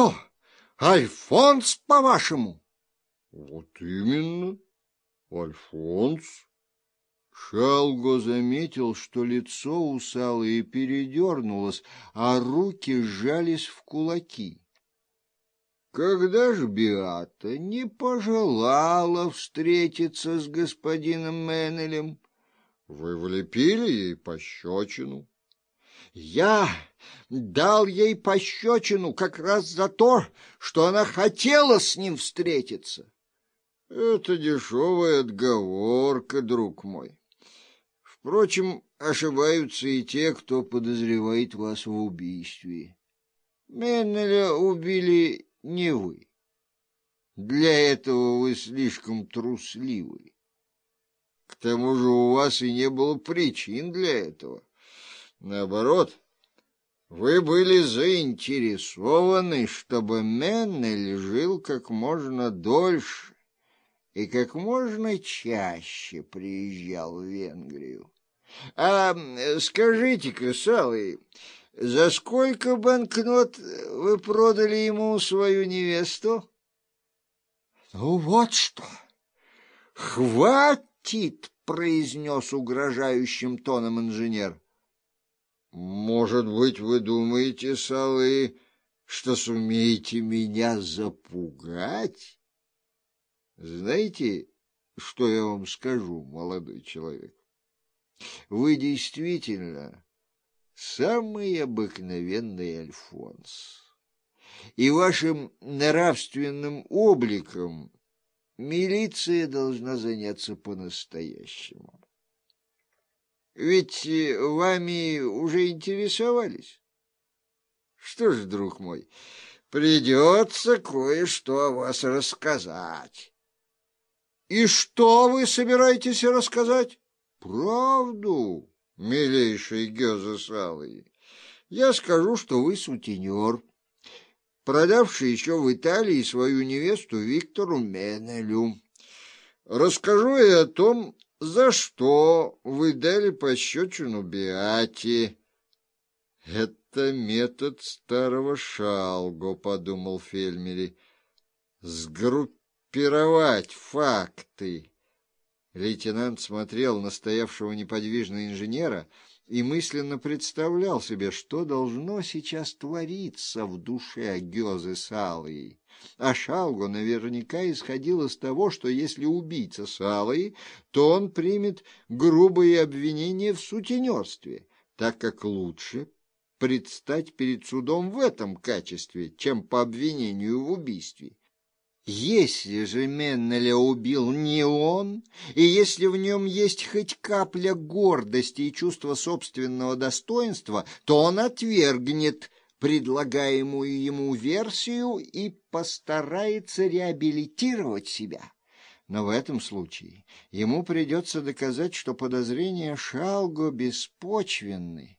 что, Альфонс, по-вашему? Вот именно, Альфонс. Шалго заметил, что лицо у Салы передернулось, а руки сжались в кулаки. Когда ж Биата не пожелала встретиться с господином Меннелем, вы влепили ей пощечину. Я дал ей пощечину как раз за то, что она хотела с ним встретиться. Это дешевая отговорка, друг мой. Впрочем, ошибаются и те, кто подозревает вас в убийстве. Меннеля убили не вы. Для этого вы слишком трусливы. К тому же у вас и не было причин для этого. Наоборот, вы были заинтересованы, чтобы Меннель жил как можно дольше и как можно чаще приезжал в Венгрию. А скажите-ка, Салы, за сколько банкнот вы продали ему свою невесту? Ну вот что! Хватит, произнес угрожающим тоном инженер. Может быть, вы думаете, Салы, что сумеете меня запугать? Знаете, что я вам скажу, молодой человек? Вы действительно самый обыкновенный Альфонс. И вашим нравственным обликом милиция должна заняться по-настоящему. Ведь вами уже интересовались. Что ж, друг мой, придется кое-что о вас рассказать. И что вы собираетесь рассказать? Правду, милейший Салый. Я скажу, что вы сутенер, продавший еще в Италии свою невесту Виктору Менелю. Расскажу и о том, за что вы дали пощечину Биате. Это метод старого Шалго, подумал Фельмери. Сгруппировать группировать факты. Лейтенант смотрел на стоявшего неподвижно инженера и мысленно представлял себе, что должно сейчас твориться в душе Гёзы Салой. А Шалго наверняка исходил из того, что если убийца Салой, то он примет грубые обвинения в сутенерстве, так как лучше предстать перед судом в этом качестве, чем по обвинению в убийстве. Если же Меннеля убил не он, и если в нем есть хоть капля гордости и чувства собственного достоинства, то он отвергнет предлагаемую ему версию и постарается реабилитировать себя. Но в этом случае ему придется доказать, что подозрения Шалго беспочвенны.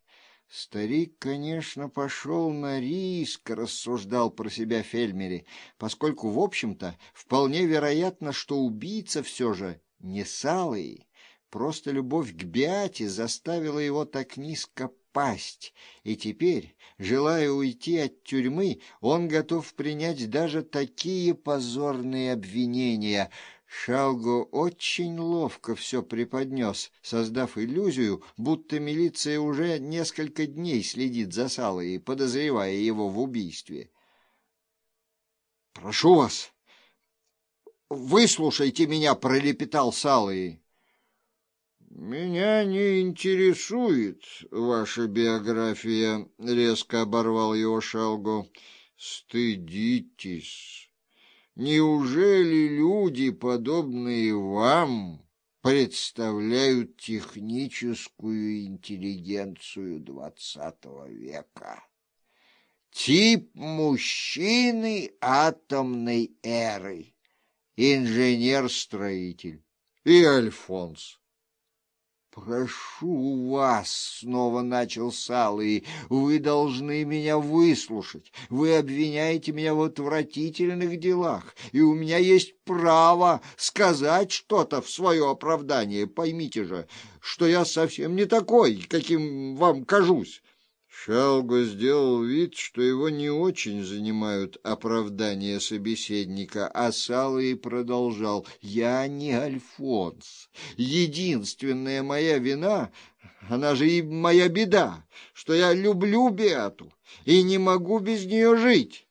Старик, конечно, пошел на риск, рассуждал про себя Фельмери, поскольку, в общем-то, вполне вероятно, что убийца все же не Салый. Просто любовь к Биате заставила его так низко пасть, и теперь, желая уйти от тюрьмы, он готов принять даже такие позорные обвинения — Шалго очень ловко все преподнес, создав иллюзию, будто милиция уже несколько дней следит за Салой, подозревая его в убийстве. — Прошу вас, выслушайте меня, — пролепетал Салый. — Меня не интересует ваша биография, — резко оборвал его Шалго. — Стыдитесь. Неужели люди, подобные вам, представляют техническую интеллигенцию двадцатого века? Тип мужчины атомной эры, инженер-строитель и Альфонс. «Прошу вас», — снова начал Салый, — «вы должны меня выслушать. Вы обвиняете меня в отвратительных делах, и у меня есть право сказать что-то в свое оправдание. Поймите же, что я совсем не такой, каким вам кажусь». Шалго сделал вид, что его не очень занимают оправдания собеседника, а Салый продолжал. «Я не Альфонс. Единственная моя вина, она же и моя беда, что я люблю Беату и не могу без нее жить».